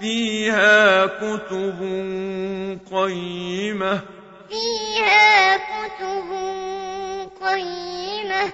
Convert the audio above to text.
فِيهَا كُتُبٌ قَيِّمَةٌ. فِيهَا كُتُبٌ قَيِّمَةٌ.